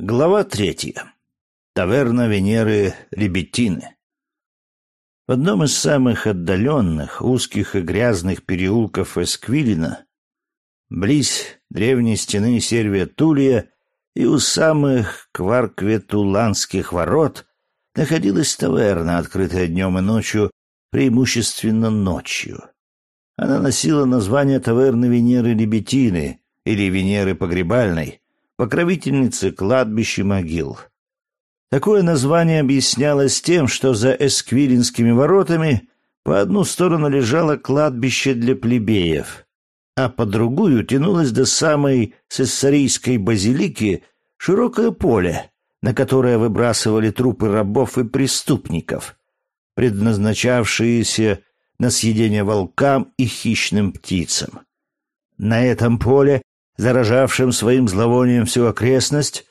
Глава третья. Таверна Венеры Ребетины. В одном из самых отдаленных, узких и грязных переулков Эсквилина, близ древней стены Сервия Тулия и у самых Кваркветуланских ворот, находилась таверна, открытая днем и ночью, преимущественно ночью. Она носила название таверны Венеры Ребетины или Венеры Погребальной — покровительницы кладбищ и могил. Такое название объяснялось тем, что за Эсквилинскими воротами по одну сторону лежало кладбище для плебеев, а по другую тянулось до самой сессарийской базилики широкое поле, на которое выбрасывали трупы рабов и преступников, предназначавшиеся на съедение волкам и хищным птицам. На этом поле заражавшим своим зловонием всю окрестность,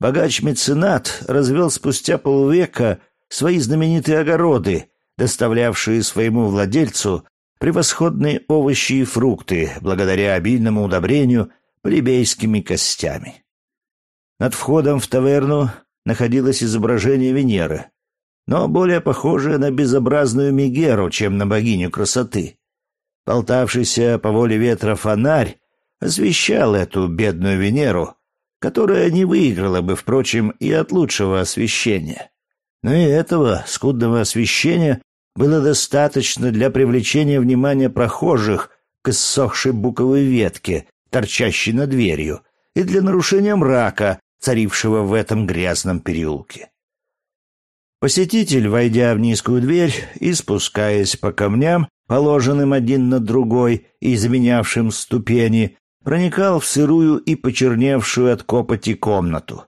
богач-меценат развел спустя полвека свои знаменитые огороды, доставлявшие своему владельцу превосходные овощи и фрукты благодаря обильному удобрению плебейскими костями. Над входом в таверну находилось изображение Венеры, но более похожее на безобразную Мегеру, чем на богиню красоты. Болтавшийся по воле ветра фонарь освещал эту бедную Венеру, которая не выиграла бы, впрочем, и от лучшего освещения. Но и этого скудного освещения было достаточно для привлечения внимания прохожих к иссохшей буковой ветке, торчащей над дверью, и для нарушения мрака, царившего в этом грязном переулке. Посетитель, войдя в низкую дверь и спускаясь по камням, положенным один над другой и заменявшим ступени, проникал в сырую и почерневшую от копоти комнату.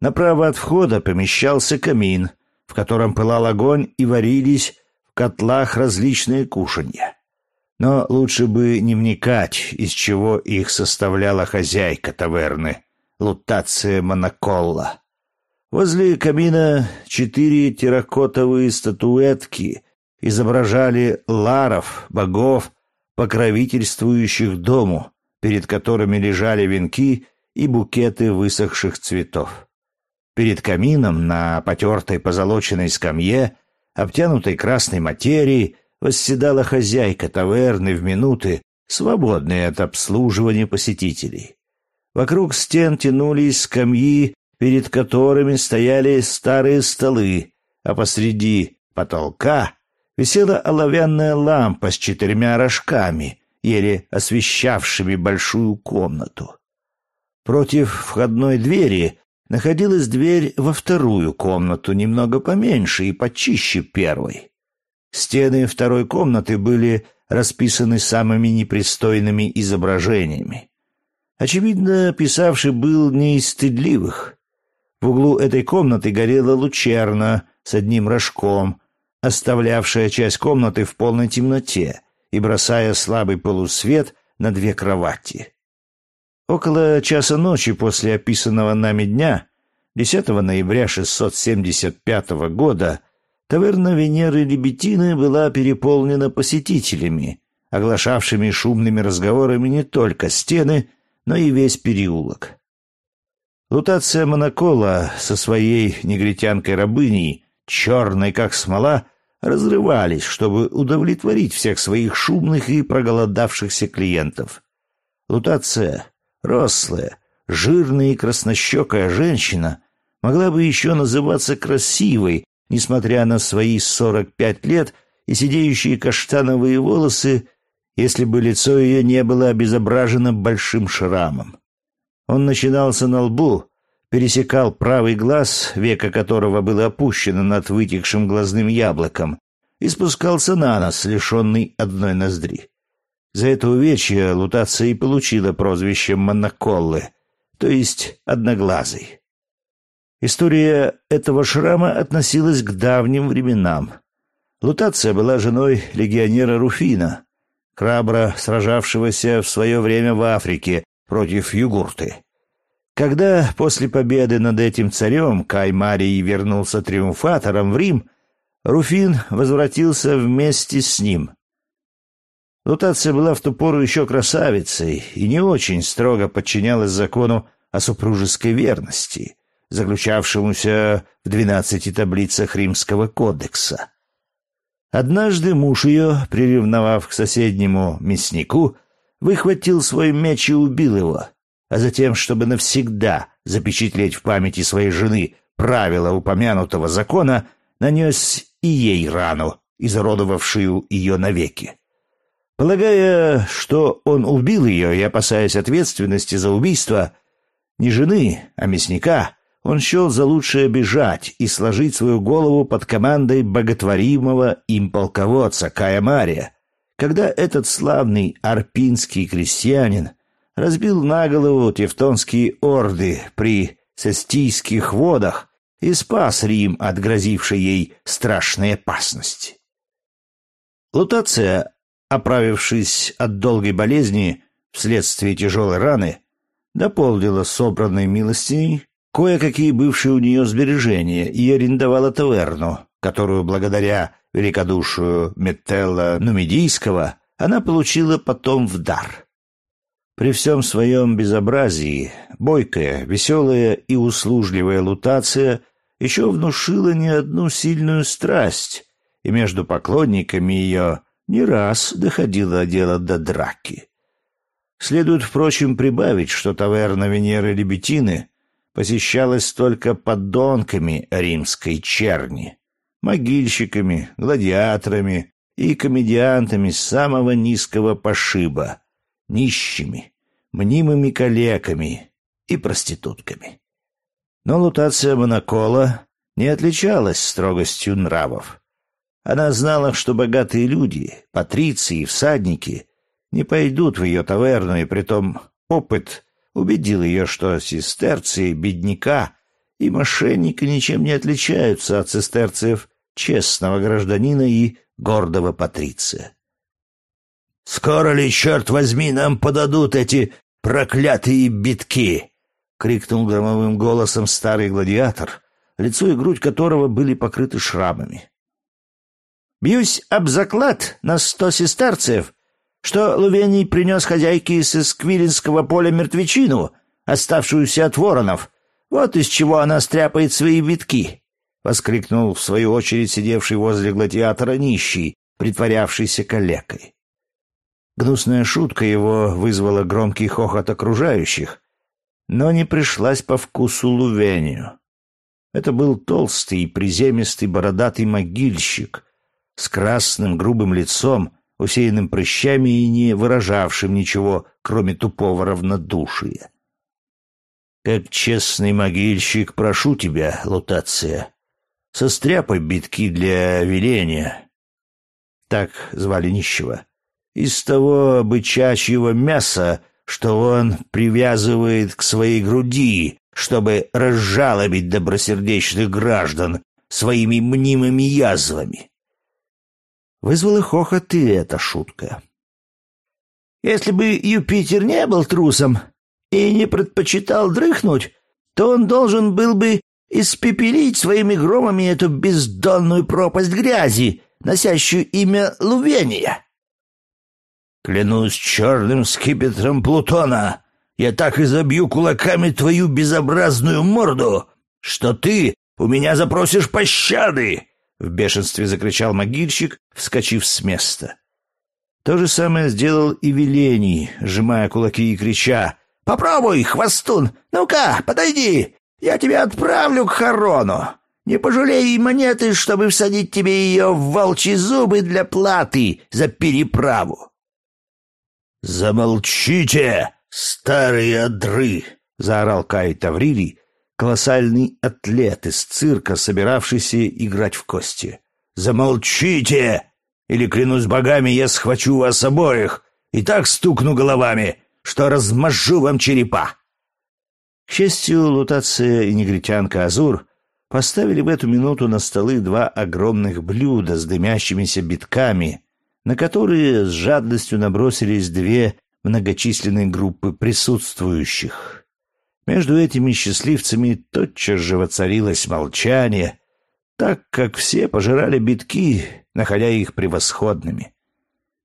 Направо от входа помещался камин, в котором пылал огонь и варились в котлах различные кушанья. Но лучше бы не вникать, из чего их составляла хозяйка таверны, Лутация Моноколла. Возле камина четыре терракотовые статуэтки изображали ларов, богов, покровительствующих дому, перед которыми лежали венки и букеты высохших цветов. Перед камином на потертой позолоченной скамье, обтянутой красной материей, восседала хозяйка таверны в минуты, свободные от обслуживания посетителей. Вокруг стен тянулись скамьи, перед которыми стояли старые столы, а посреди потолка висела оловянная лампа с четырьмя рожками — еле освещавшими большую комнату. Против входной двери находилась дверь во вторую комнату, немного поменьше и почище первой. Стены второй комнаты были расписаны самыми непристойными изображениями. Очевидно, писавший был не из стыдливых. В углу этой комнаты горела лучерна с одним рожком, оставлявшая часть комнаты в полной темноте, и бросая слабый полусвет на две кровати. Около часа ночи после описанного нами дня, 10 ноября 675 года, таверна Венеры Лебетины была переполнена посетителями, оглашавшими шумными разговорами не только стены, но и весь переулок. Лутация Монокола со своей негритянкой-рабыней, черной как смола, разрывались, чтобы удовлетворить всех своих шумных и проголодавшихся клиентов. Лутация, рослая, жирная и краснощекая женщина, могла бы еще называться красивой, несмотря на свои сорок пять лет и сидеющие каштановые волосы, если бы лицо ее не было обезображено большим шрамом. Он начинался на лбу, пересекал правый глаз, веко которого было опущено над вытекшим глазным яблоком, и спускался на нос, лишенный одной ноздри. За это увечье Лутация и получила прозвище Моноколлы, то есть Одноглазый. История этого шрама относилась к давним временам. Лутация была женой легионера Руфина, храбро сражавшегося в свое время в Африке против Югурты. Когда после победы над этим царем Кай Марий вернулся триумфатором в Рим, Руфин возвратился вместе с ним. Лутация была в ту пору еще красавицей и не очень строго подчинялась закону о супружеской верности, заключавшемуся в двенадцати таблицах Римского кодекса. Однажды муж ее, приревновав к соседнему мяснику, выхватил свой меч и убил его, а затем, чтобы навсегда запечатлеть в памяти своей жены правила упомянутого закона, нанес и ей рану, изуродовавшую ее навеки. Полагая, что он убил ее и опасаясь ответственности за убийство не жены, а мясника, он счел за лучшее бежать и сложить свою голову под командой боготворимого им полководца Кая Мария, когда этот славный арпинский крестьянин разбил на голову тевтонские орды при Сестийских водах и спас Рим от грозившей ей страшной опасности. Лутация, оправившись от долгой болезни вследствие тяжелой раны, дополнила собранной милостиней кое-какие бывшие у нее сбережения и арендовала таверну, которую благодаря великодушию Метелла Нумидийского она получила потом в дар. При всем своем безобразии бойкая, веселая и услужливая лутация еще внушила не одну сильную страсть, и между поклонниками ее не раз доходило дело до драки. Следует, впрочем, прибавить, что таверна Венеры Лебетины посещалась только подонками римской черни, могильщиками, гладиаторами и комедиантами самого низкого пошиба, нищими, мнимыми калеками и проститутками. Но лутация Монокола не отличалась строгостью нравов. Она знала, что богатые люди, патриции и всадники не пойдут в ее таверну, и притом опыт убедил ее, что сестерции бедняка и мошенника ничем не отличаются от сестерциев честного гражданина и гордого патриция. «Скоро ли, черт возьми, нам подадут эти проклятые битки?» — крикнул громовым голосом старый гладиатор, лицо и грудь которого были покрыты шрамами. «Бьюсь об заклад на сто сестерцев, что Лувений принес хозяйке из Эсквилинского поля мертвечину, оставшуюся от воронов. Вот из чего она стряпает свои витки!» — воскликнул в свою очередь сидевший возле гладиатора нищий, притворявшийся калекой. Гнусная шутка его вызвала громкий хохот окружающих, но не пришлась по вкусу Лувению. Это был толстый, приземистый, бородатый могильщик с красным грубым лицом, усеянным прыщами и не выражавшим ничего, кроме тупого равнодушия. «Как честный могильщик, прошу тебя, Лутация, состряпай битки для веления». Так звали нищего. Из того бычачьего мяса, что он привязывает к своей груди, чтобы разжалобить добросердечных граждан своими мнимыми язвами. Вызвала хохот и эта шутка. Если бы Юпитер не был трусом и не предпочитал дрыхнуть, то он должен был бы испепелить своими громами эту бездонную пропасть грязи, носящую имя Лувения. Клянусь черным скипетром Плутона, я так и забью кулаками твою безобразную морду, что ты у меня запросишь пощады!» В бешенстве закричал могильщик, вскочив с места. То же самое сделал и Велений, сжимая кулаки и крича. «Попробуй, хвостун! Ну-ка, подойди! Я тебя отправлю к Харону! Не пожалей монеты, чтобы всадить тебе ее в волчьи зубы для платы за переправу!» «Замолчите, старые одры!» — заорал Кай Таврилий, колоссальный атлет из цирка, собиравшийся играть в кости. «Замолчите! Или, клянусь богами, я схвачу вас обоих и так стукну головами, что размажу вам черепа!» К счастью, Лутация и негритянка Азур поставили в эту минуту на столы два огромных блюда с дымящимися битками, на которые с жадностью набросились две многочисленные группы присутствующих. Между этими счастливцами тотчас же воцарилось молчание, так как все пожирали битки, находя их превосходными.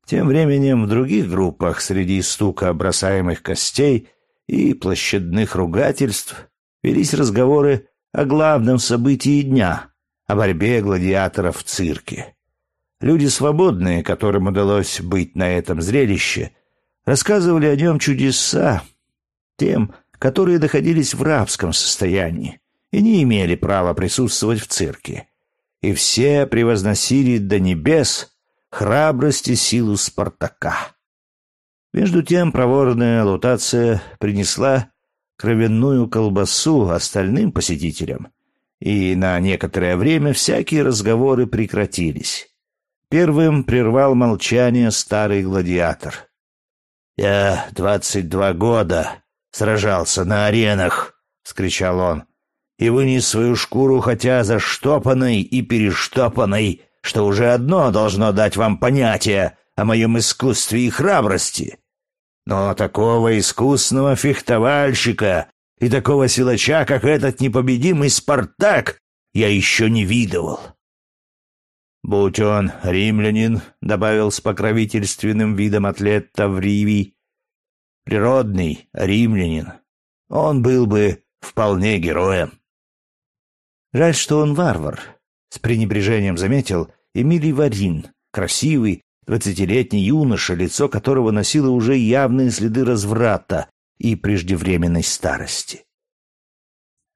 Тем временем в других группах среди стука бросаемых костей и площадных ругательств велись разговоры о главном событии дня, о борьбе гладиаторов в цирке. Люди свободные, которым удалось быть на этом зрелище, рассказывали о нем чудеса тем, которые находились в рабском состоянии и не имели права присутствовать в цирке. И все превозносили до небес храбрость и силу Спартака. Между тем проворная лутация принесла кровяную колбасу остальным посетителям, и на некоторое время всякие разговоры прекратились. Первым прервал молчание старый гладиатор. «Я двадцать два года сражался на аренах», — скричал он, — «и вынес свою шкуру, хотя заштопанной и перештопанной, что уже одно должно дать вам понятие о моем искусстве и храбрости. Но такого искусного фехтовальщика и такого силача, как этот непобедимый Спартак, я еще не видывал. «Будь он римлянин», — добавил с покровительственным видом атлет Тавривий, — «природный римлянин, он был бы вполне героем». «Жаль, что он варвар», — с пренебрежением заметил Эмилий Варин, красивый, двадцатилетний юноша, лицо которого носило уже явные следы разврата и преждевременной старости.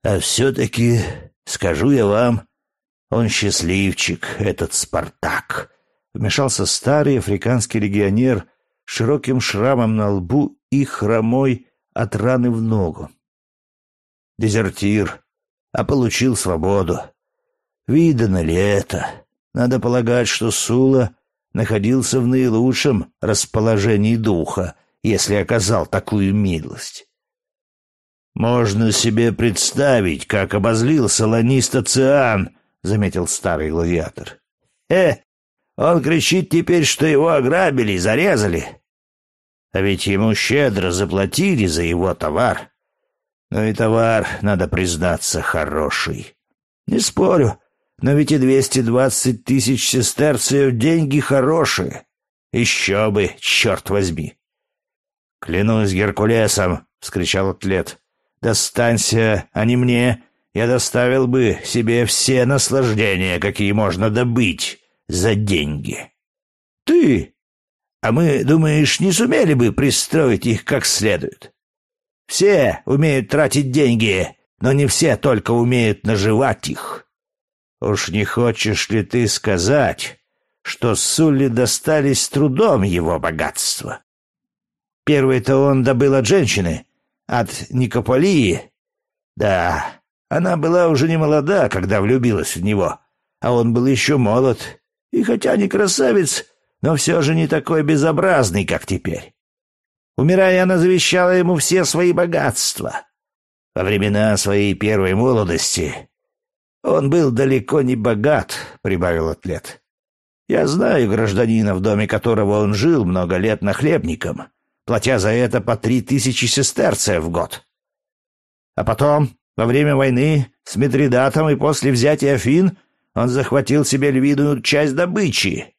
«А все-таки, скажу я вам, он счастливчик, этот Спартак», — вмешался старый африканский легионер с широким шрамом на лбу и хромой от раны в ногу. «Дезертир, а получил свободу. Видано ли это? Надо полагать, что Сула находился в наилучшем расположении духа, если оказал такую милость. «Можно себе представить, как обозлился ланиста Циан», — заметил старый гладиатор. «Э, он кричит теперь, что его ограбили, зарезали. А ведь ему щедро заплатили за его товар. Но и товар, надо признаться, хороший. Не спорю, но ведь и двести двадцать тысяч сестерцев деньги хорошие. Еще бы, черт возьми. Клянусь Геркулесом, — вскричал атлет. Достанься, а не мне. Я доставил бы себе все наслаждения, какие можно добыть за деньги. Ты? А мы, думаешь, не сумели бы пристроить их как следует? Все умеют тратить деньги, но не все только умеют наживать их. Уж не хочешь ли ты сказать, что Сулли достались трудом его богатства? Первый-то он добыл от женщины, от Никополии. Да, она была уже не молода, когда влюбилась в него, а он был еще молод, и хотя не красавец, но все же не такой безобразный, как теперь. Умирая, она завещала ему все свои богатства. Во времена своей первой молодости «Он был далеко не богат», — прибавил атлет. «Я знаю гражданина, в доме которого он жил много лет нахлебником, платя за это по три тысячи сестерцев в год. А потом, во время войны с Митридатом и после взятия Афин, он захватил себе львиную часть добычи.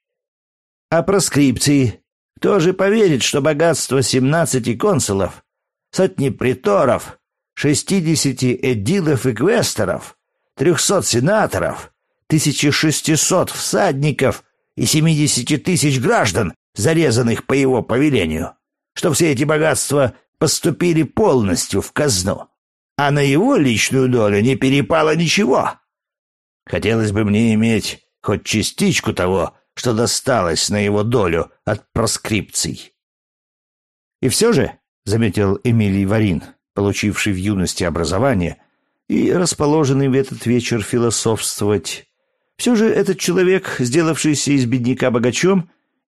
А проскрипции? Кто же поверит, что богатство семнадцати консулов, сотни приторов, шестидесяти эдилов и квестеров трехсот сенаторов, тысячи шестисот всадников и семидесяти тысяч граждан, зарезанных по его повелению, что все эти богатства поступили полностью в казну, а на его личную долю не перепало ничего. Хотелось бы мне иметь хоть частичку того, что досталось на его долю от проскрипций. И все же, — заметил Эмилий Варин, получивший в юности образование, и расположенный в этот вечер философствовать. Все же этот человек, сделавшийся из бедняка богачом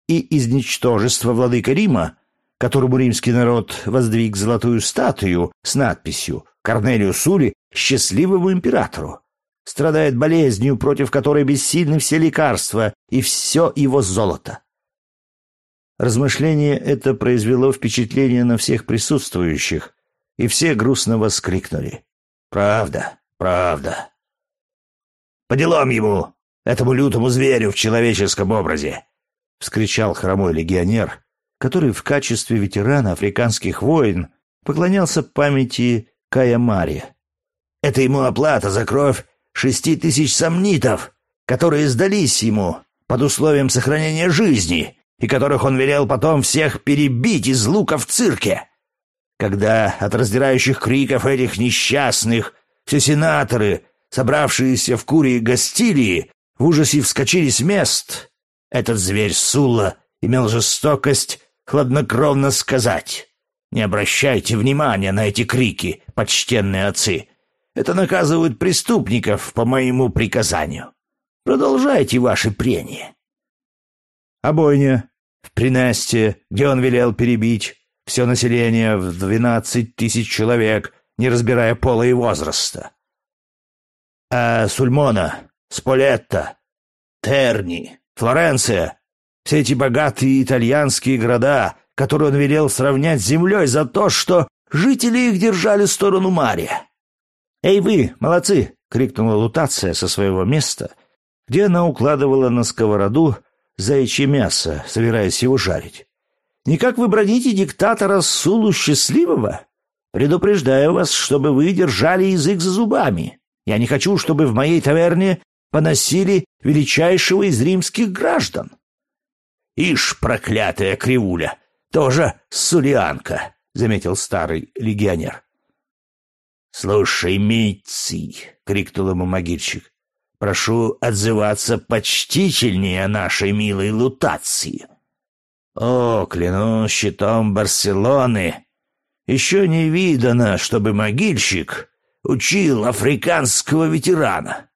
и из ничтожества владыка Рима, которому римский народ воздвиг золотую статую с надписью «Корнелию Сули, счастливому императору», страдает болезнью, против которой бессильны все лекарства и все его золото. Размышление это произвело впечатление на всех присутствующих, и все грустно воскликнули. Правда, правда. По делам ему, этому лютому зверю в человеческом образе, вскричал хромой легионер, который в качестве ветерана африканских войн поклонялся памяти Кая Мари. Это ему оплата за кровь шести тысяч сомнитов, которые сдались ему под условием сохранения жизни и которых он велел потом всех перебить из лука в цирке. Когда от раздирающих криков этих несчастных все сенаторы, собравшиеся в Курии Гастилии, в ужасе вскочили с мест, этот зверь Сула имел жестокость хладнокровно сказать «Не обращайте внимания на эти крики, почтенные отцы. Это наказывают преступников по моему приказанию. Продолжайте ваши прения». А бойня в Принесте, где он велел перебить все население в двенадцать тысяч человек, не разбирая пола и возраста. А Сульмона, Сполетта, Терни, Флоренция, все эти богатые итальянские города, которые он велел сравнять с землей за то, что жители их держали сторону моря. «Эй вы, молодцы!» — крикнула Лутация со своего места, где она укладывала на сковороду заячье мясо, собираясь его жарить. «Никак вы броните диктатора Сулу Счастливого? Предупреждаю вас, чтобы вы держали язык за зубами. Я не хочу, чтобы в моей таверне поносили величайшего из римских граждан». «Ишь, проклятая кривуля! Тоже сулианка!» — заметил старый легионер. «Слушай, Митций!» — крикнул ему могильщик. «Прошу отзываться почтительнее о нашей милой лутации». «О, клянусь щитом Барселоны! Еще не видано, чтобы могильщик учил африканского ветерана».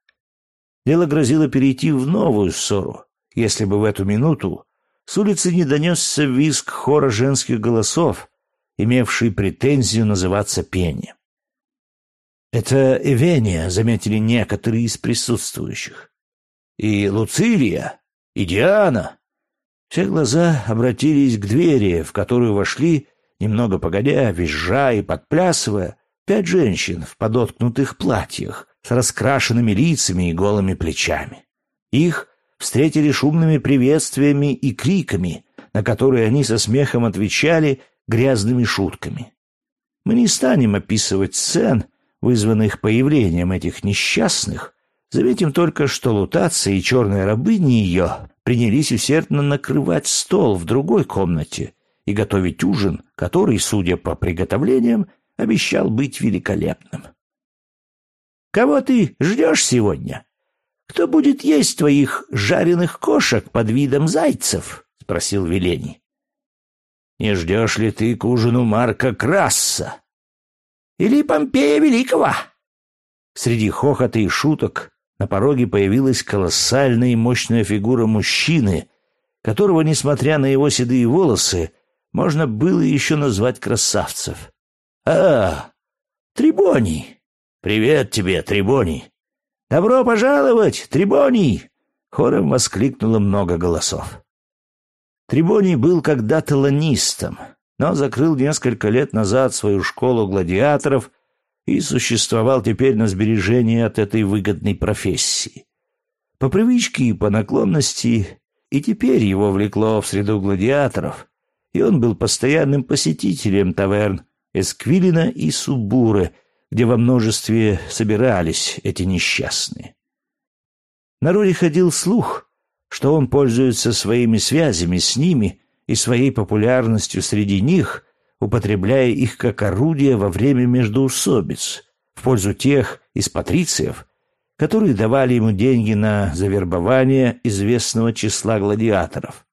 Дело грозило перейти в новую ссору, если бы в эту минуту с улицы не донесся визг хора женских голосов, имевший претензию называться пением. Это Эвения, заметили некоторые из присутствующих. И Луцилия, и Диана. Все глаза обратились к двери, в которую вошли, немного погодя, визжа и подплясывая, пять женщин в подоткнутых платьях с раскрашенными лицами и голыми плечами. Их встретили шумными приветствиями и криками, на которые они со смехом отвечали грязными шутками. Мы не станем описывать сцен, вызванных появлением этих несчастных, заметим только, что Лутация и черные рабыни ее принялись усердно накрывать стол в другой комнате и готовить ужин, который, судя по приготовлениям, обещал быть великолепным. «Кого ты ждешь сегодня? Кто будет есть твоих жареных кошек под видом зайцев?» — спросил Велений. «Не ждешь ли ты к ужину Марка Красса?» Или Помпея Великого?» Среди хохота и шуток на пороге появилась колоссальная и мощная фигура мужчины, которого, несмотря на его седые волосы, можно было еще назвать красавцев. «А, Трибоний! Привет тебе, Трибоний! Добро пожаловать, Трибоний!» Хором воскликнуло много голосов. Трибоний был когда-то ланистом — но закрыл несколько лет назад свою школу гладиаторов и существовал теперь на сбережении от этой выгодной профессии. По привычке и по наклонности и теперь его влекло в среду гладиаторов, и он был постоянным посетителем таверн Эсквилина и Субуры, где во множестве собирались эти несчастные. На народе ходил слух, что он пользуется своими связями с ними и своей популярностью среди них, употребляя их как орудие во время междоусобиц в пользу тех из патрициев, которые давали ему деньги на завербование известного числа гладиаторов.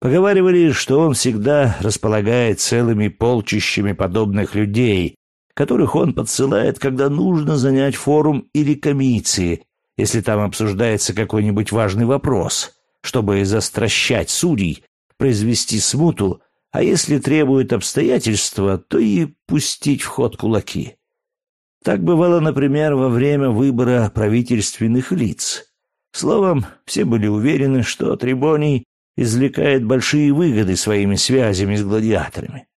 Поговаривали, что он всегда располагает целыми полчищами подобных людей, которых он подсылает, когда нужно занять форум или комиссии, если там обсуждается какой-нибудь важный вопрос, чтобы застращать судей произвести смуту, а если требует обстоятельства, то и пустить в ход кулаки. Так бывало, например, во время выбора правительственных лиц. Словом, все были уверены, что Трибоний извлекает большие выгоды своими связями с гладиаторами.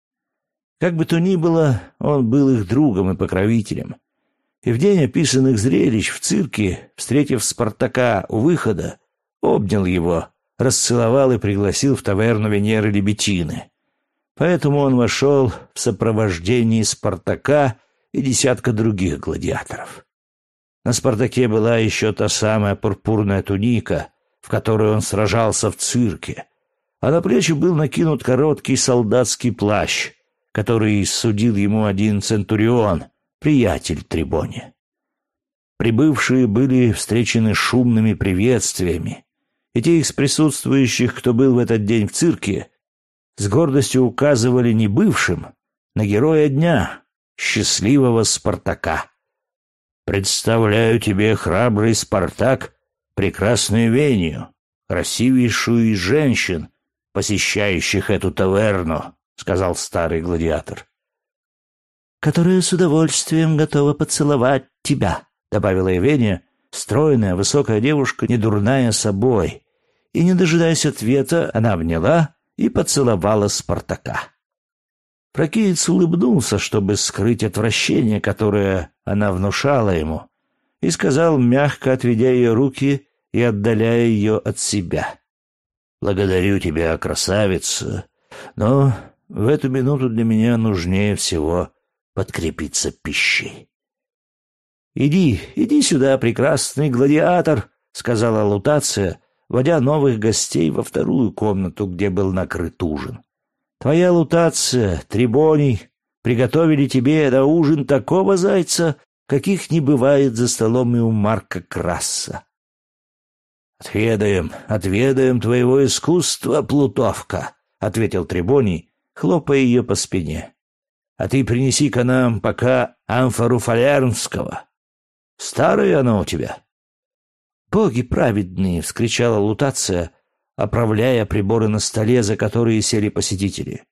Как бы то ни было, он был их другом и покровителем. И в день описанных зрелищ в цирке, встретив Спартака у выхода, обнял его, расцеловал и пригласил в таверну Венеры Лебетины. Поэтому он вошел в сопровождении Спартака и десятка других гладиаторов. На Спартаке была еще та самая пурпурная туника, в которой он сражался в цирке, а на плечи был накинут короткий солдатский плащ, который судил ему один центурион, приятель Трибони. Прибывшие были встречены шумными приветствиями, и те из присутствующих, кто был в этот день в цирке, с гордостью указывали не бывшим на героя дня, счастливого Спартака. Представляю тебе, храбрый Спартак, прекрасную Вению, красивейшую из женщин, посещающих эту таверну, сказал старый гладиатор. Которая с удовольствием готова поцеловать тебя, добавила Евения, стройная, высокая девушка, не дурная собой. И не дожидаясь ответа, она обняла и поцеловала Спартака. Прокиец улыбнулся, чтобы скрыть отвращение, которое она внушала ему, и сказал, мягко отведя ее руки и отдаляя ее от себя. «Благодарю тебя, красавица, но в эту минуту для меня нужнее всего подкрепиться пищей». «Иди, иди сюда, прекрасный гладиатор», — сказала Лутация, водя новых гостей во вторую комнату, где был накрыт ужин. Твоя лутация, Трибоний, приготовили тебе на ужин такого зайца, каких не бывает за столом и у Марка Краса. «Отведаем, отведаем твоего искусства, Плутовка», — ответил Трибоний, хлопая ее по спине. «А ты принеси-ка нам пока амфору фалернского. Старое оно у тебя». «Боги праведные!» — вскричала Лутация, оправляя приборы на столе, за которые сели посетители.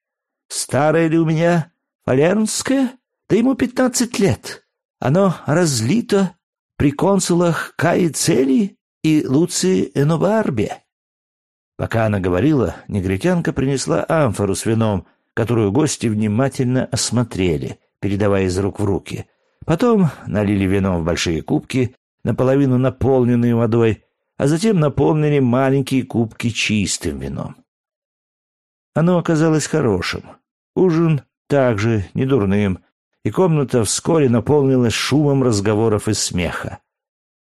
«Старое ли у меня? Фалернское? Да ему пятнадцать лет. Оно разлито при консулах Каи Цели и Луции Энобарбе». Пока она говорила, негритянка принесла амфору с вином, которую гости внимательно осмотрели, передавая из рук в руки. Потом налили вино в большие кубки, наполовину наполненные водой, а затем наполнили маленькие кубки чистым вином. Оно оказалось хорошим. Ужин также недурным, и комната вскоре наполнилась шумом разговоров и смеха.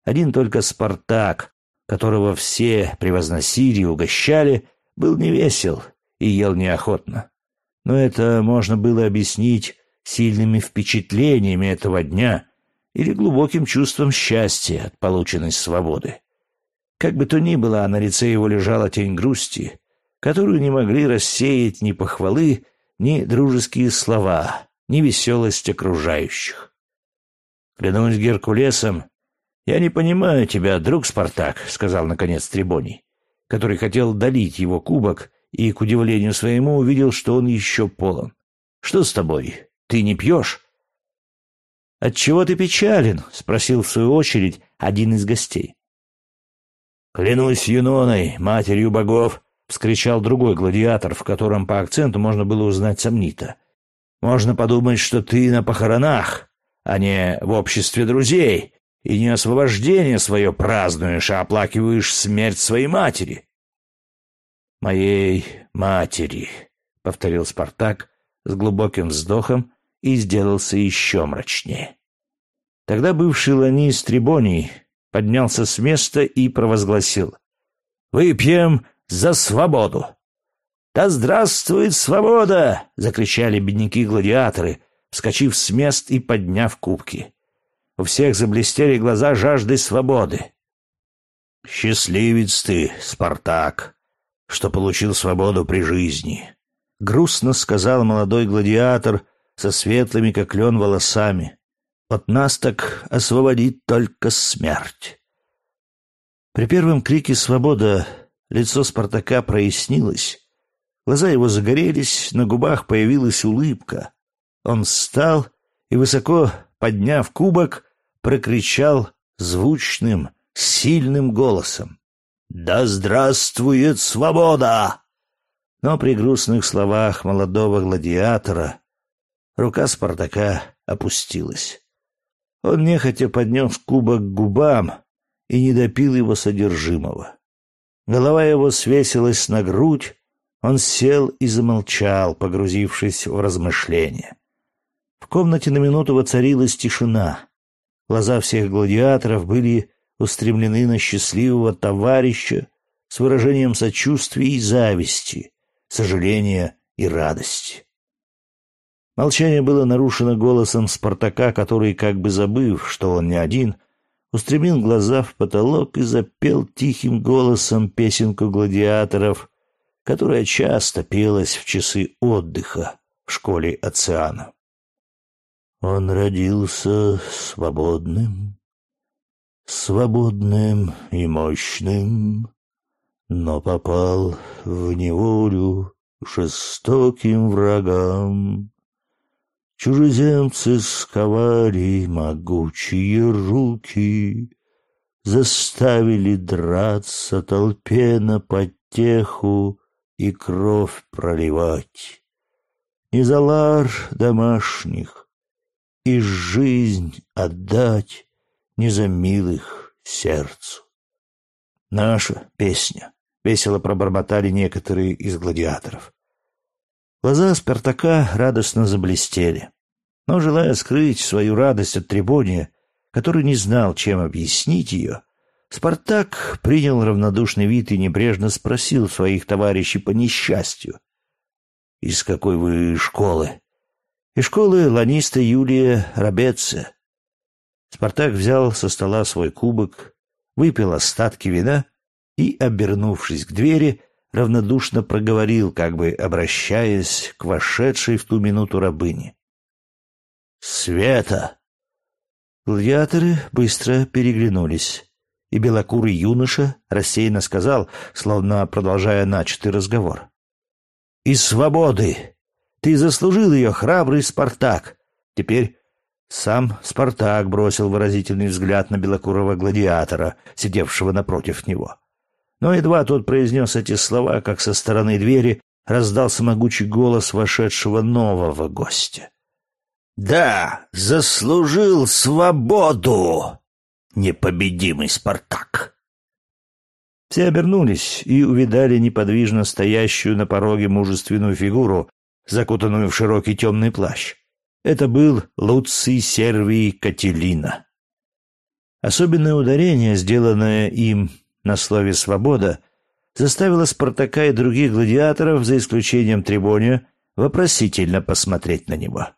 Один только Спартак, которого все превозносили и угощали, был невесел и ел неохотно. Но это можно было объяснить сильными впечатлениями этого дня или глубоким чувством счастья от полученной свободы. Как бы то ни было, на лице его лежала тень грусти, которую не могли рассеять ни похвалы, ни дружеские слова, ни веселость окружающих. «Клянусь Геркулесом, я не понимаю тебя, друг Спартак», — сказал наконец Трибоний, который хотел долить его кубок и, к удивлению своему, увидел, что он еще полон. «Что с тобой? Ты не пьешь?» «Отчего ты печален?» — спросил в свою очередь один из гостей. «Клянусь Юноной, матерью богов!» — вскричал другой гладиатор, в котором по акценту можно было узнать сомнита. «Можно подумать, что ты на похоронах, а не в обществе друзей, и не освобождение свое празднуешь, а оплакиваешь смерть своей матери». «Моей матери», — повторил Спартак с глубоким вздохом и сделался еще мрачнее. Тогда бывший ланис Трибоний поднялся с места и провозгласил. «Выпьем за свободу!» «Да здравствует свобода!» — закричали бедняки-гладиаторы, вскочив с мест и подняв кубки. У всех заблестели глаза жаждой свободы. «Счастливец ты, Спартак, что получил свободу при жизни!» — грустно сказал молодой гладиатор со светлыми, как лен, волосами. От нас так освободит только смерть. При первом крике «Свобода!» лицо Спартака прояснилось. Глаза его загорелись, на губах появилась улыбка. Он встал и, высоко подняв кубок, прокричал звучным, сильным голосом. «Да здравствует свобода!» Но при грустных словах молодого гладиатора рука Спартака опустилась. Он нехотя поднес кубок к губам и не допил его содержимого. Голова его свесилась на грудь, он сел и замолчал, погрузившись в размышления. В комнате на минуту воцарилась тишина. Глаза всех гладиаторов были устремлены на счастливого товарища с выражением сочувствия и зависти, сожаления и радости. Молчание было нарушено голосом Спартака, который, как бы забыв, что он не один, устремил глаза в потолок и запел тихим голосом песенку гладиаторов, которая часто пелась в часы отдыха в школе Оциана. Он родился свободным, свободным и мощным, но попал в неволю жестоким врагам. Чужеземцы сковали могучие руки, Заставили драться толпе на потеху И кровь проливать. Не за лар домашних И жизнь отдать Не за милых сердцу. Наша песня. Весело пробормотали некоторые из гладиаторов. Глаза Спартака радостно заблестели. Но, желая скрыть свою радость от требония, который не знал, чем объяснить ее, Спартак принял равнодушный вид и небрежно спросил своих товарищей по несчастью. «Из какой вы школы?» «Из школы ланиста Юлия Рабеция». Спартак взял со стола свой кубок, выпил остатки вина и, обернувшись к двери, равнодушно проговорил, как бы обращаясь к вошедшей в ту минуту рабыне. «Света!» Гладиаторы быстро переглянулись, и белокурый юноша рассеянно сказал, словно продолжая начатый разговор. «Из свободы! Ты заслужил ее, храбрый Спартак! Теперь сам Спартак бросил выразительный взгляд на белокурого гладиатора, сидевшего напротив него. Но едва тот произнес эти слова, как со стороны двери раздался могучий голос вошедшего нового гостя. «Да, заслужил свободу, непобедимый Спартак!» Все обернулись и увидали неподвижно стоящую на пороге мужественную фигуру, закутанную в широкий темный плащ. Это был Луций Сервий Кателина. Особенное ударение, сделанное им на слове «свобода» заставило Спартака и других гладиаторов, за исключением Трибония, вопросительно посмотреть на него.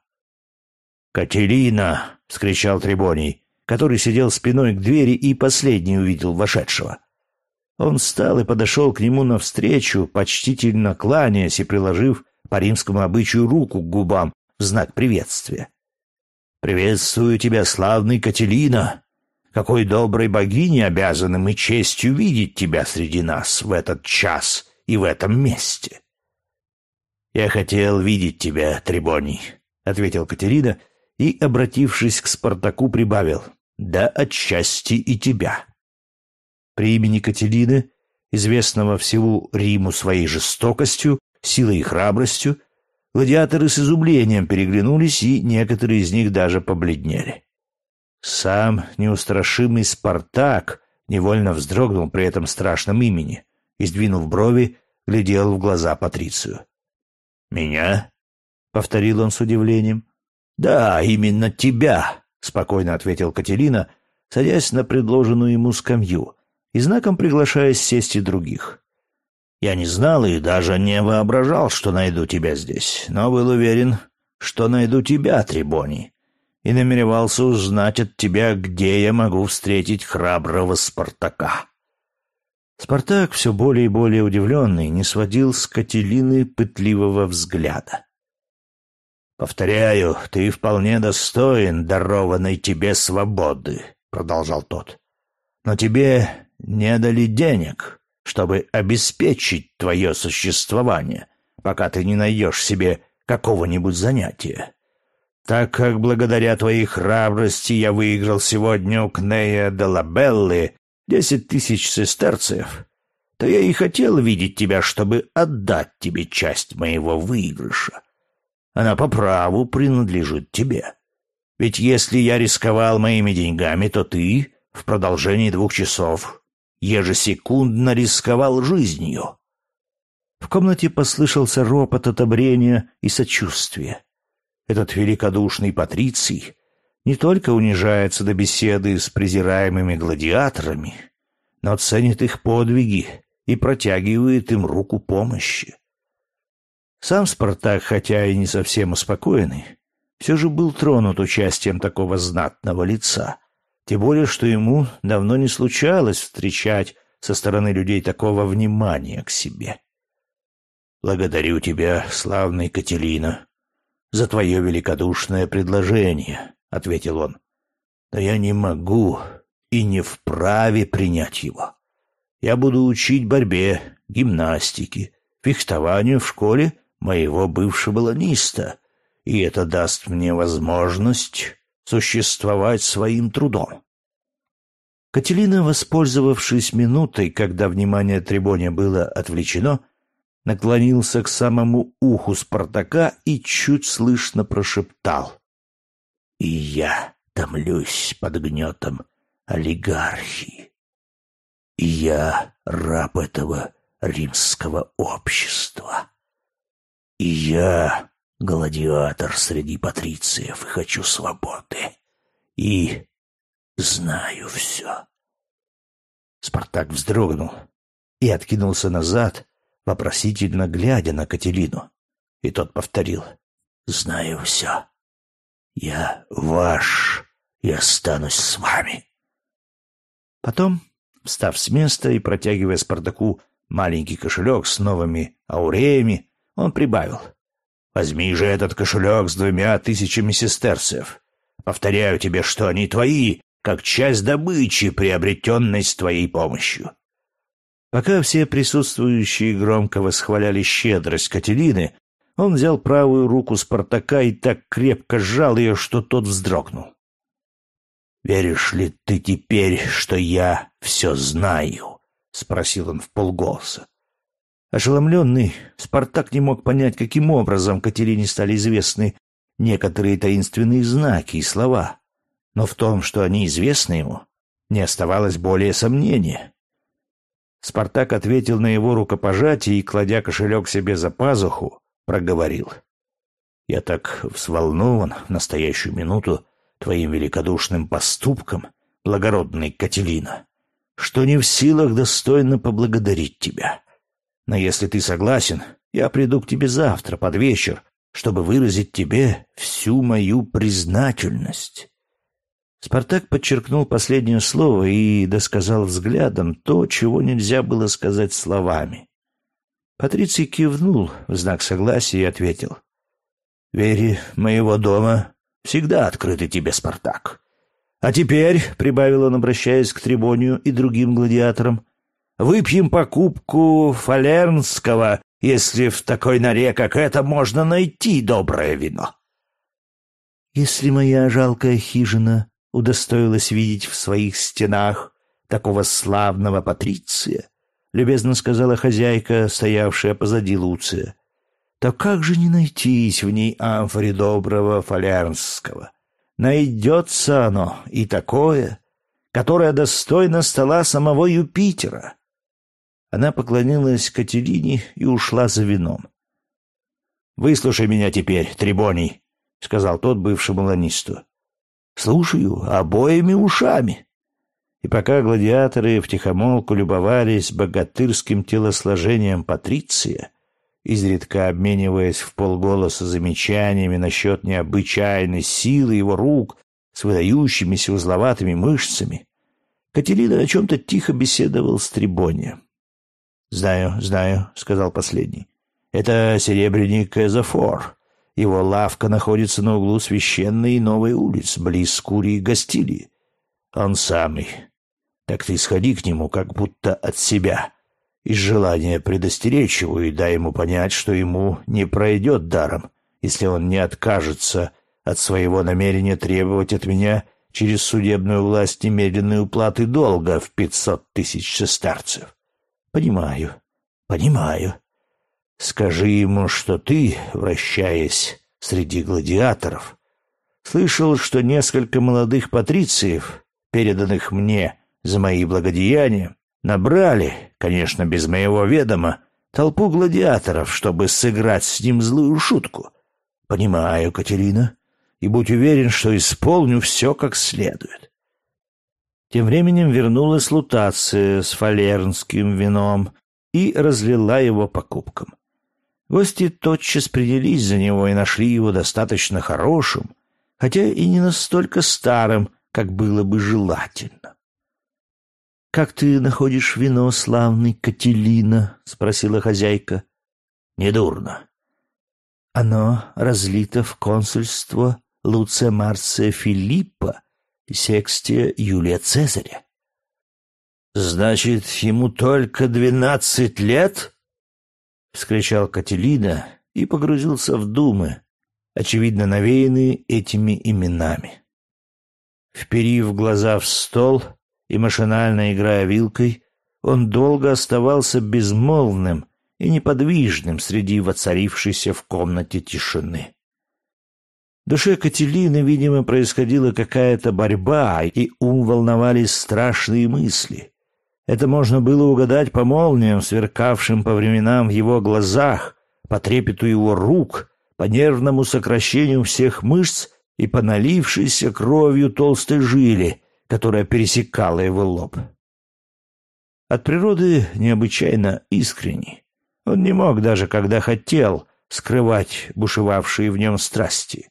«Катерина!» — вскричал Трибоний, который сидел спиной к двери и последний увидел вошедшего. Он встал и подошел к нему навстречу, почтительно кланяясь и приложив по римскому обычаю руку к губам в знак приветствия. «Приветствую тебя, славный Катерина!» Какой доброй богине обязаны мы честью видеть тебя среди нас в этот час и в этом месте. Я хотел видеть тебя, Трибоний, ответил Катерина и, обратившись к Спартаку, прибавил: да отчасти и тебя. При имени Катерины, известного всему Риму своей жестокостью, силой и храбростью, гладиаторы с изумлением переглянулись, и некоторые из них даже побледнели. Сам неустрашимый Спартак невольно вздрогнул при этом страшном имени и, сдвинув брови, глядел в глаза Патрицию. «Меня?» — повторил он с удивлением. «Да, именно тебя», — спокойно ответил Катерина, садясь на предложенную ему скамью и знаком приглашая сесть и других. «Я не знал и даже не воображал, что найду тебя здесь, но был уверен, что найду тебя, Трибоний, и намеревался узнать от тебя, где я могу встретить храброго Спартака. Спартак, все более и более удивленный, не сводил с Кателины пытливого взгляда. «Повторяю, ты вполне достоин дарованной тебе свободы», — продолжал тот. «Но тебе не дали денег, чтобы обеспечить твое существование, пока ты не найдешь себе какого-нибудь занятия. Так как благодаря твоей храбрости я выиграл сегодня у Кнея де Лабеллы десять тысяч сестерцев, то я и хотел видеть тебя, чтобы отдать тебе часть моего выигрыша. Она по праву принадлежит тебе. Ведь если я рисковал моими деньгами, то ты в продолжении двух часов ежесекундно рисковал жизнью. В комнате послышался ропот одобрения и сочувствия. этот великодушный патриций не только унижается до беседы с презираемыми гладиаторами, но ценит их подвиги и протягивает им руку помощи. Сам Спартак, хотя и не совсем успокоенный, все же был тронут участием такого знатного лица, тем более, что ему давно не случалось встречать со стороны людей такого внимания к себе. «Благодарю тебя, славный Кателина, за твое великодушное предложение», — ответил он. «Но я не могу и не вправе принять его. Я буду учить борьбе, гимнастике, фехтованию в школе моего бывшего ланиста, и это даст мне возможность существовать своим трудом. Кателина, воспользовавшись минутой, когда внимание Трибоня было отвлечено, наклонился к самому уху Спартака и чуть слышно прошептал. «И я томлюсь под гнетом олигархии. И я раб этого римского общества. И я гладиатор среди патрициев и хочу свободы. И знаю все. Спартак вздрогнул и откинулся назад, вопросительно глядя на Катерину. И тот повторил. «Знаю все. Я ваш и останусь с вами». Потом, встав с места и протягивая Спартаку маленький кошелек с новыми ауреями, он прибавил. «Возьми же этот кошелек с двумя тысячами сестерцев. Повторяю тебе, что они твои, как часть добычи, приобретенной с твоей помощью». Пока все присутствующие громко восхваляли щедрость Катерины, он взял правую руку Спартака и так крепко сжал ее, что тот вздрогнул. «Веришь ли ты теперь, что я все знаю?» — спросил он в полголоса. Ошеломленный, Спартак не мог понять, каким образом Катерине стали известны некоторые таинственные знаки и слова. Но в том, что они известны ему, не оставалось более сомнения. Спартак ответил на его рукопожатие и, кладя кошелек себе за пазуху, проговорил. «Я так взволнован в настоящую минуту твоим великодушным поступком, благородный Кателина, что не в силах достойно поблагодарить тебя. Но если ты согласен, я приду к тебе завтра под вечер, чтобы выразить тебе всю мою признательность. Спартак подчеркнул последнее слово и досказал взглядом то, чего нельзя было сказать словами. Патриций кивнул в знак согласия и ответил. «Двери моего дома всегда открыты тебе, Спартак. А теперь, — прибавил он, обращаясь к Трибонию и другим гладиаторам, Выпьем покупку фалернского, если в такой норе, как это, можно найти доброе вино. Если моя жалкая хижина удостоилась видеть в своих стенах такого славного патриция, любезно сказала хозяйка, стоявшая позади Луция, то как же не найтись в ней амфоре доброго фалернского? Найдется оно и такое, которое достойно стола самого Юпитера. Она поклонилась Катерине и ушла за вином. «Выслушай меня теперь, Трибоний», — сказал тот бывшему ланисту. «Слушаю обоими ушами». И пока гладиаторы втихомолку любовались богатырским телосложением Патриция, изредка обмениваясь в полголоса замечаниями насчет необычайной силы его рук с выдающимися узловатыми мышцами, Катерина о чем-то тихо беседовал с Трибонием. «Знаю, знаю», — сказал последний. «Это серебряник Эзофор. Его лавка находится на углу священной и новой улиц, близ Курии Гастилии. Он самый. Так ты сходи к нему, как будто от себя, из желания предостеречь его и дай ему понять, что ему не пройдет даром, если он не откажется от своего намерения требовать от меня через судебную власть немедленной уплаты долга в пятьсот тысяч сестарцев. Понимаю, понимаю. Скажи ему, что ты, вращаясь среди гладиаторов, слышал, что несколько молодых патрициев, переданных мне за мои благодеяния, набрали, конечно, без моего ведома, толпу гладиаторов, чтобы сыграть с ним злую шутку. Понимаю, Катерина, и будь уверен, что исполню все как следует. Тем временем вернулась Лутация с фалернским вином и разлила его по кубкам. Гости тотчас принялись за него и нашли его достаточно хорошим, хотя и не настолько старым, как было бы желательно. «Как ты находишь вино, славный Кателина?» — спросила хозяйка. «Недурно». «Оно разлито в консульство Луция Марция Филиппа Секстия Юлия Цезаря». «Значит, ему только двенадцать лет?» — вскричал Кателина и погрузился в думы, очевидно навеянные этими именами. Вперив глаза в стол и машинально играя вилкой, он долго оставался безмолвным и неподвижным среди воцарившейся в комнате тишины. Душе Кателины, видимо, происходила какая-то борьба, и ум волновались страшные мысли. Это можно было угадать по молниям, сверкавшим по временам в его глазах, по трепету его рук, по нервному сокращению всех мышц и по налившейся кровью толстой жиле, которая пересекала его лоб. От природы необычайно искренний. Он не мог даже, когда хотел, скрывать бушевавшие в нем страсти.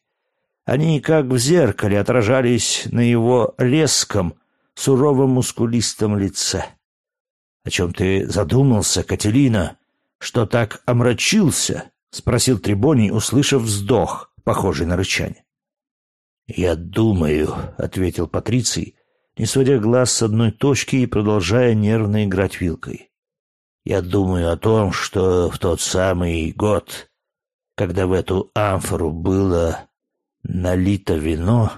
Они, как в зеркале, отражались на его резком, суровом мускулистом лице. «О чем ты задумался, Кателина? Что так омрачился?» — спросил Трибоний, услышав вздох, похожий на рычание. «Я думаю», — ответил Патриций, не сводя глаз с одной точки и продолжая нервно играть вилкой. «Я думаю о том, что в тот самый год, когда в эту амфору было налито вино,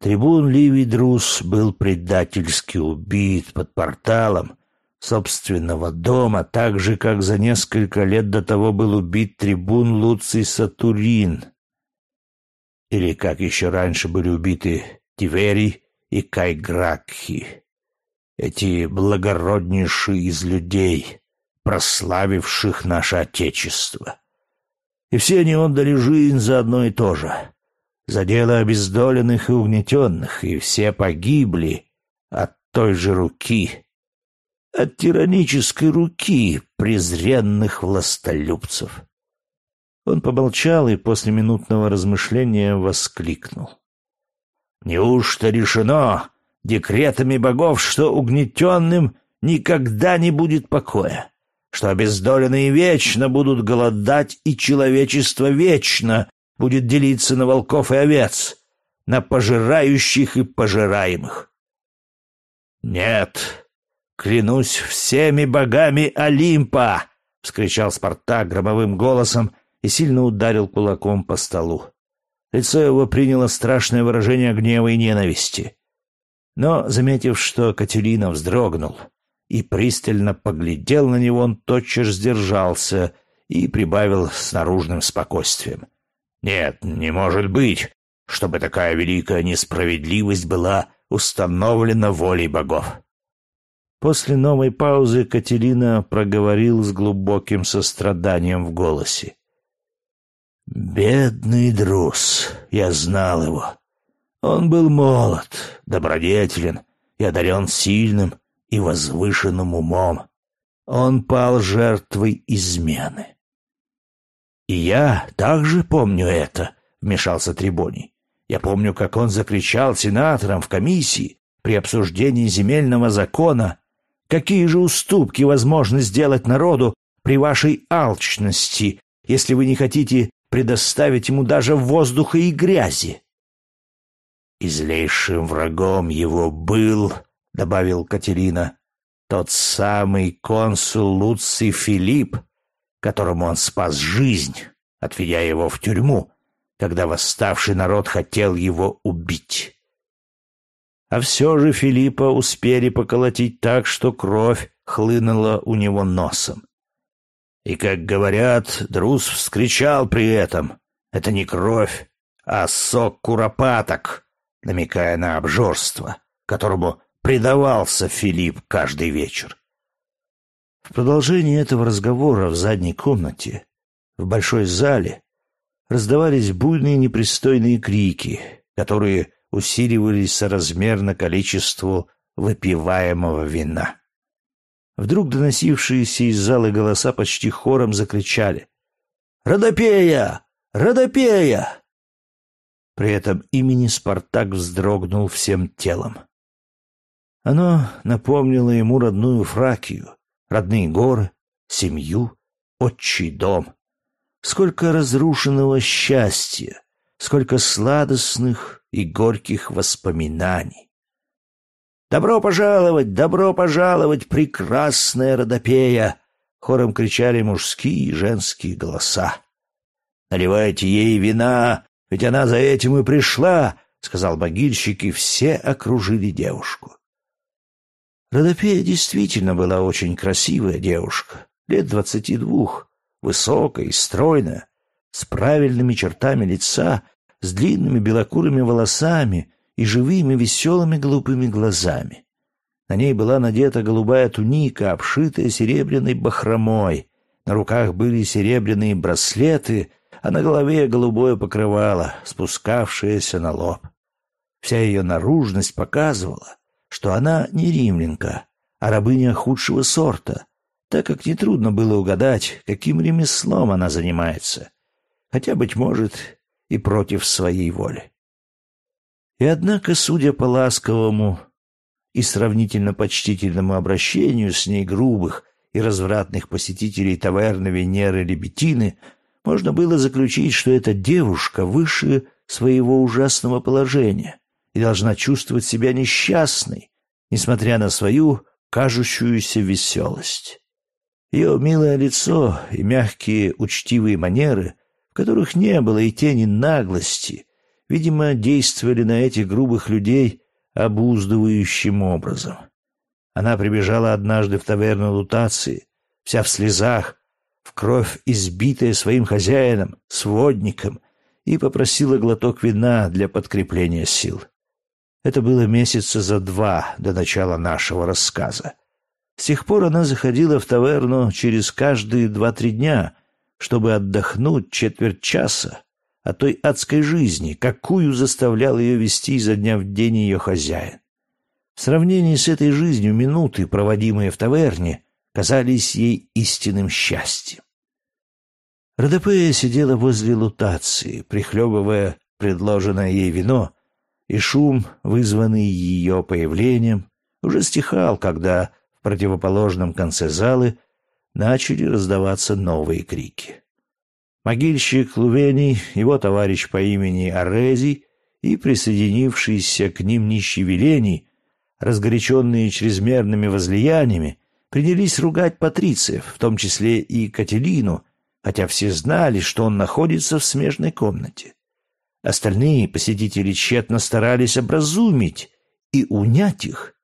трибун Ливий Друс был предательски убит под порталом собственного дома, так же, как за несколько лет до того был убит трибун Луций Сатурин. Или как еще раньше были убиты Тиверий и Кайгракхи. Эти благороднейшие из людей, прославивших наше Отечество. И все они отдали жизнь за одно и то же. За дело обездоленных и угнетенных, и все погибли от той же руки, от тиранической руки презренных властолюбцев. Он помолчал и после минутного размышления воскликнул. «Неужто решено декретами богов, что угнетенным никогда не будет покоя, что обездоленные вечно будут голодать, и человечество вечно будет делиться на волков и овец, на пожирающих и пожираемых?» «Нет», «Клянусь всеми богами Олимпа!» — вскричал Спартак громовым голосом и сильно ударил кулаком по столу. Лицо его приняло страшное выражение гнева и ненависти. Но, заметив, что Катерина вздрогнул и пристально поглядел на него, он тотчас сдержался и прибавил с наружным спокойствием. «Нет, не может быть, чтобы такая великая несправедливость была установлена волей богов. После новой паузы Катерина проговорил с глубоким состраданием в голосе. «Бедный Друс, я знал его. Он был молод, добродетелен и одарен сильным и возвышенным умом. Он пал жертвой измены». «И я также помню это», — вмешался Трибоний. «Я помню, как он закричал сенаторам в комиссии при обсуждении земельного закона Какие же уступки возможно сделать народу при вашей алчности, если вы не хотите предоставить ему даже воздуха и грязи? Излейшим врагом его был, добавил Катерина, тот самый консул Луций Филипп, которому он спас жизнь, отведя его в тюрьму, когда восставший народ хотел его убить. А все же Филиппа успели поколотить так, что кровь хлынула у него носом. И, как говорят, Друз вскричал при этом «Это не кровь, а сок куропаток», намекая на обжорство, которому предавался Филипп каждый вечер. В продолжении этого разговора в задней комнате, в большой зале, раздавались буйные непристойные крики, которые усиливались соразмерно количеству выпиваемого вина. Вдруг доносившиеся из зала голоса почти хором закричали «Родопея! Родопея!» При этом имени Спартак вздрогнул всем телом. Оно напомнило ему родную Фракию, родные горы, семью, отчий дом. Сколько разрушенного счастья, сколько сладостных и горьких воспоминаний. «Добро пожаловать! Добро пожаловать, прекрасная Родопея!» Хором кричали мужские и женские голоса. «Наливайте ей вина, ведь она за этим и пришла!» — сказал могильщик, и все окружили девушку. Родопея действительно была очень красивая девушка, лет двадцати двух, высокая и стройная, с правильными чертами лица, с длинными белокурыми волосами и живыми веселыми голубыми глазами. На ней была надета голубая туника, обшитая серебряной бахромой. На руках были серебряные браслеты, а на голове голубое покрывало, спускавшееся на лоб. Вся ее наружность показывала, что она не римлянка, а рабыня худшего сорта, так как нетрудно было угадать, каким ремеслом она занимается, хотя, быть может, и против своей воли. И однако, судя по ласковому и сравнительно почтительному обращению с ней грубых и развратных посетителей таверны Венеры Лебетины, можно было заключить, что эта девушка выше своего ужасного положения, и должна чувствовать себя несчастной, несмотря на свою кажущуюся веселость. Ее милое лицо и мягкие учтивые манеры, в которых не было и тени наглости, видимо, действовали на этих грубых людей обуздывающим образом. Она прибежала однажды в таверну Лутации, вся в слезах, в кровь избитая своим хозяином, сводником, и попросила глоток вина для подкрепления сил. Это было месяца за два до начала нашего рассказа. С тех пор она заходила в таверну через каждые два-три дня, чтобы отдохнуть четверть часа от той адской жизни, какую заставлял ее вести изо дня в день ее хозяин. В сравнении с этой жизнью минуты, проводимые в таверне, казались ей истинным счастьем. Родопея сидела возле лутации, прихлебывая предложенное ей вино и шум, вызванный ее появлением, уже стихал, когда в противоположном конце залы начали раздаваться новые крики. Могильщик Лувений, его товарищ по имени Арези и присоединившийся к ним нищий Велений, разгоряченные чрезмерными возлияниями, принялись ругать патрициев, в том числе и Кателину, хотя все знали, что он находится в смежной комнате. Остальные посетители тщетно старались образумить и унять их.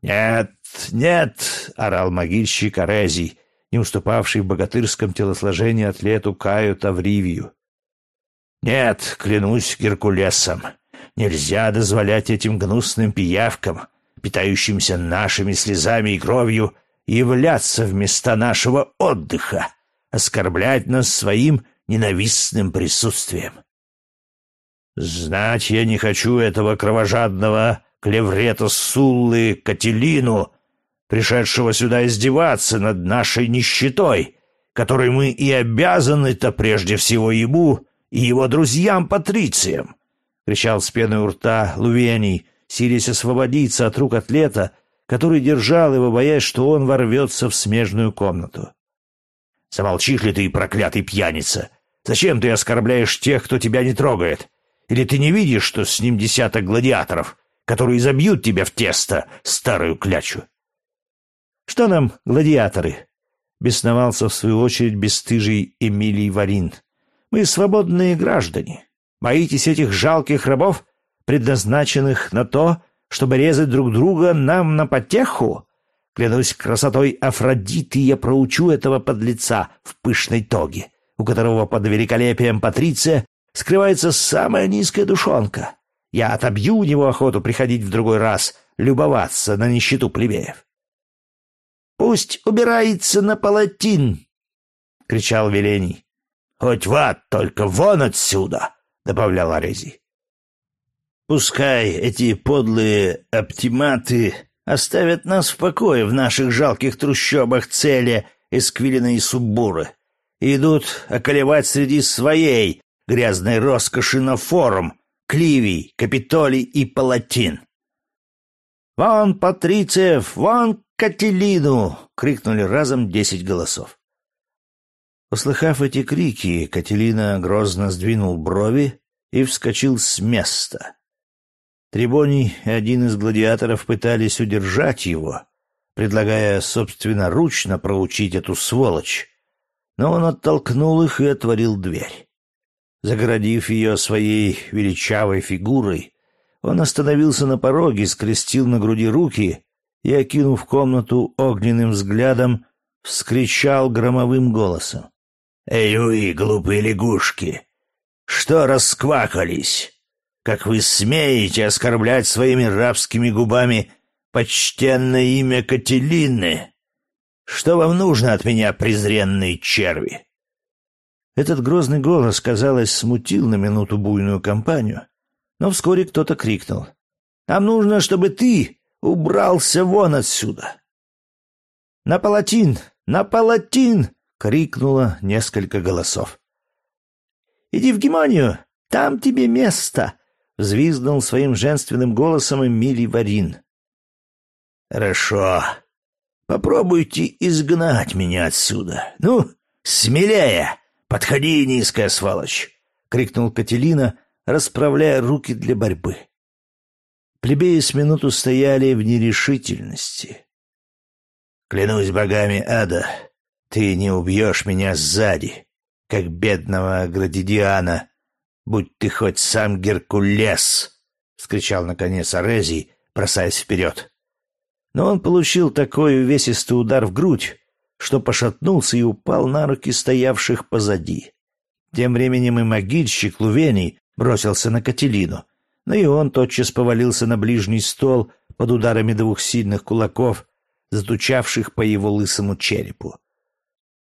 «Нет, нет!» — орал могильщик Арезий, не уступавший в богатырском телосложении атлету Каю Тавривию. «Нет, клянусь Геркулесом, нельзя дозволять этим гнусным пиявкам, питающимся нашими слезами и кровью, являться в места нашего отдыха, оскорблять нас своим ненавистным присутствием. Знать я не хочу этого кровожадного клеврета Суллы Кателину, пришедшего сюда издеваться над нашей нищетой, которой мы и обязаны-то прежде всего ему и его друзьям-патрициям, — кричал с пеной у рта Лувений, силясь освободиться от рук атлета, который держал его, боясь, что он ворвется в смежную комнату. «Замолчишь ли ты, проклятый пьяница? Зачем ты оскорбляешь тех, кто тебя не трогает? Или ты не видишь, что с ним десяток гладиаторов, которые забьют тебя в тесто, старую клячу? Что нам гладиаторы? Бесновался в свою очередь бесстыжий Эмилий Варин. Мы свободные граждане. Боитесь этих жалких рабов, предназначенных на то, чтобы резать друг друга нам на потеху? Клянусь красотой Афродиты, я проучу этого подлеца в пышной тоге, у которого под великолепием Патриция скрывается самая низкая душонка. Я отобью у него охоту приходить в другой раз, любоваться на нищету плебеев. — Пусть убирается на палатин! — кричал Велений. — Хоть в ад, только вон отсюда, добавлял Арези. Пускай эти подлые оптиматы оставят нас в покое в наших жалких трущобах Целя, Эсквилина и Суббуры идут околевать среди своей грязной роскоши на форум, Кливий, Капитолий и Палатин. «Вон Патрициев! Вон Кателину!» — крикнули разом десять голосов. Услыхав эти крики, Кателина грозно сдвинул брови и вскочил с места. Трибоний и один из гладиаторов пытались удержать его, предлагая собственноручно проучить эту сволочь, но он оттолкнул их и отворил дверь. Загородив ее своей величавой фигурой, он остановился на пороге, скрестил на груди руки и, окинув комнату огненным взглядом, вскричал громовым голосом. «Эй, вы, глупые лягушки! Что расквакались? Как вы смеете оскорблять своими рабскими губами почтенное имя Кателины? Что вам нужно от меня, презренные черви?» Этот грозный голос, казалось, смутил на минуту буйную компанию, но вскоре кто-то крикнул. «Нам нужно, чтобы ты убрался вон отсюда!» «На палатин! На палатин!» — крикнуло несколько голосов. «Иди в Гемонию! Там тебе место!» — взвизгнул своим женственным голосом Эмилий Варин. «Хорошо. Попробуйте изгнать меня отсюда. Ну, смелее! Подходи, низкая сволочь!» — крикнул Кателина, расправляя руки для борьбы. Плебеи с минуту стояли в нерешительности. «Клянусь богами ада, ты не убьешь меня сзади, как бедного Градидиана, будь ты хоть сам Геркулес!» — вскричал наконец Арезий, бросаясь вперед. Но он получил такой увесистый удар в грудь, что пошатнулся и упал на руки стоявших позади. Тем временем и могильщик Лувений бросился на Кателину, но и он тотчас повалился на ближний стол под ударами двух сильных кулаков, затучавших по его лысому черепу.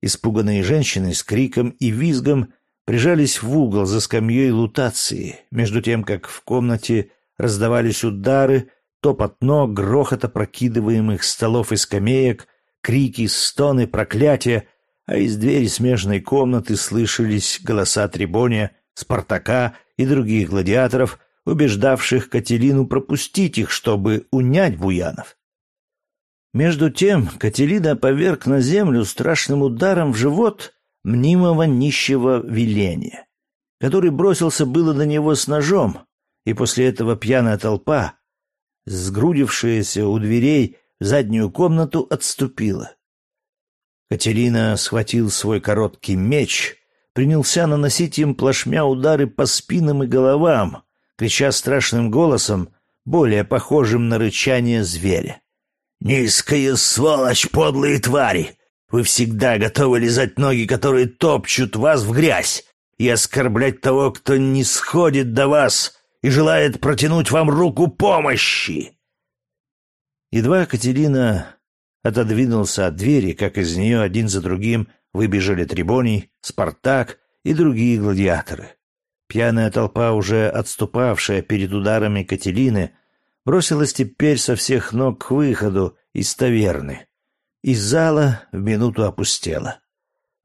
Испуганные женщины с криком и визгом прижались в угол за скамьей лутации, между тем, как в комнате раздавались удары, топот ног, грохот опрокидываемых столов и скамеек, крики, стоны, проклятия, а из двери смежной комнаты слышались голоса Трибония, Спартака и других гладиаторов, убеждавших Кателину пропустить их, чтобы унять буянов. Между тем Кателина поверг на землю страшным ударом в живот мнимого нищего веления, который бросился было на него с ножом, и после этого пьяная толпа, сгрудившаяся у дверей заднюю комнату, отступила. Катерина схватил свой короткий меч, принялся наносить им плашмя удары по спинам и головам, крича страшным голосом, более похожим на рычание зверя. «Низкая сволочь, подлые твари! Вы всегда готовы лизать ноги, которые топчут вас в грязь, и оскорблять того, кто не сходит до вас и желает протянуть вам руку помощи!» Едва Катерина отодвинулся от двери, как из нее один за другим выбежали Трибоний, Спартак и другие гладиаторы. Пьяная толпа, уже отступавшая перед ударами Катерины, бросилась теперь со всех ног к выходу из таверны. Из зала в минуту опустела.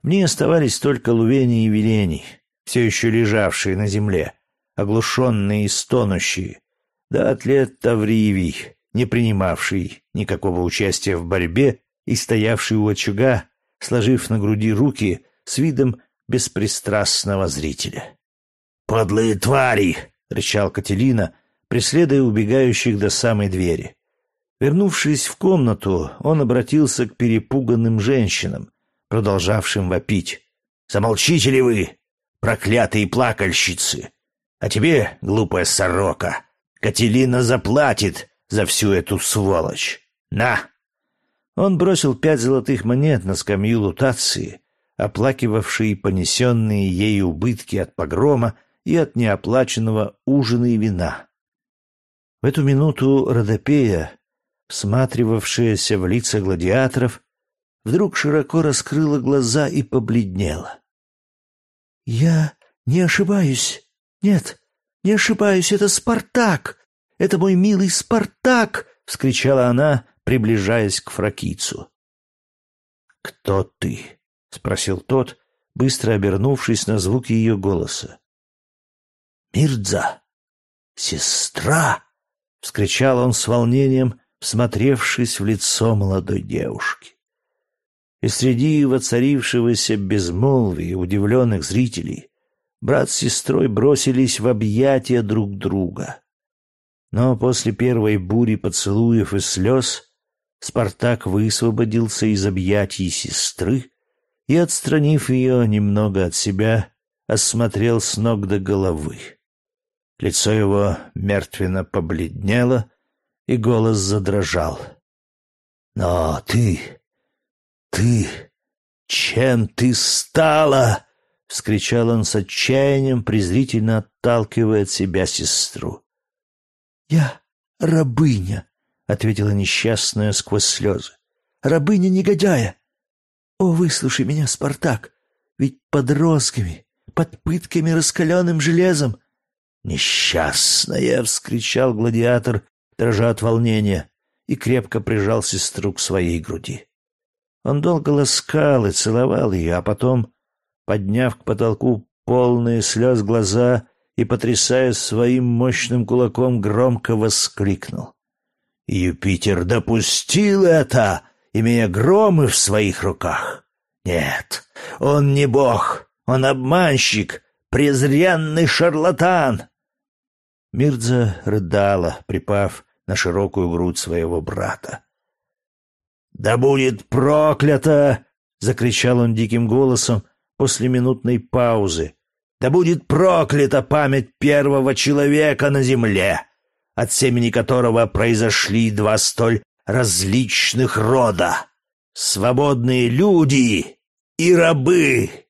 В ней оставались только Лувени и Велений, все еще лежавшие на земле, оглушенные и стонущие, да атлет Тавриевий, не принимавший никакого участия в борьбе и стоявший у очага, сложив на груди руки с видом беспристрастного зрителя. «Подлые твари!» — рычал Кателина, преследуя убегающих до самой двери. Вернувшись в комнату, он обратился к перепуганным женщинам, продолжавшим вопить. «Замолчите ли вы, проклятые плакальщицы! А тебе, глупая сорока, Кателина заплатит за всю эту сволочь! На!» Он бросил пять золотых монет на скамью лутации, оплакивавшие понесенные ею убытки от погрома и от неоплаченного ужина и вина. В эту минуту Родопея, всматривавшаяся в лица гладиаторов, вдруг широко раскрыла глаза и побледнела. «Я не ошибаюсь. Нет, не ошибаюсь, это Спартак! Это мой милый Спартак!» — вскричала она, приближаясь к фракийцу. «Кто ты?» — спросил тот, быстро обернувшись на звук ее голоса. «Мирдза! Сестра!» — вскричал он с волнением, всмотревшись в лицо молодой девушки. И среди воцарившегося безмолвия удивленных зрителей брат с сестрой бросились в объятия друг друга. Но после первой бури поцелуев и слез Спартак высвободился из объятий сестры и, отстранив ее немного от себя, осмотрел с ног до головы. Лицо его мертвенно побледнело, и голос задрожал. «Но ты... ты... чем ты стала?» — вскричал он с отчаянием, презрительно отталкивая от себя сестру. «Я рабыня», — ответила несчастная сквозь слезы. «Рабыня негодяя. О, выслушай меня, Спартак, ведь под розгами, под пытками раскаленным железом «Несчастная!» — вскричал гладиатор, дрожа от волнения, и крепко прижал сестру к своей груди. Он долго ласкал и целовал ее, а потом, подняв к потолку полные слез глаза и, потрясая своим мощным кулаком, громко воскликнул. «Юпитер допустил это, имея громы в своих руках? Нет, он не бог, он обманщик, презренный шарлатан!» Мирдза рыдала, припав на широкую грудь своего брата. «Да будет проклято!» — закричал он диким голосом после минутной паузы. «Да будет проклята память первого человека на земле, от семени которого произошли два столь различных рода — свободные люди и рабы!»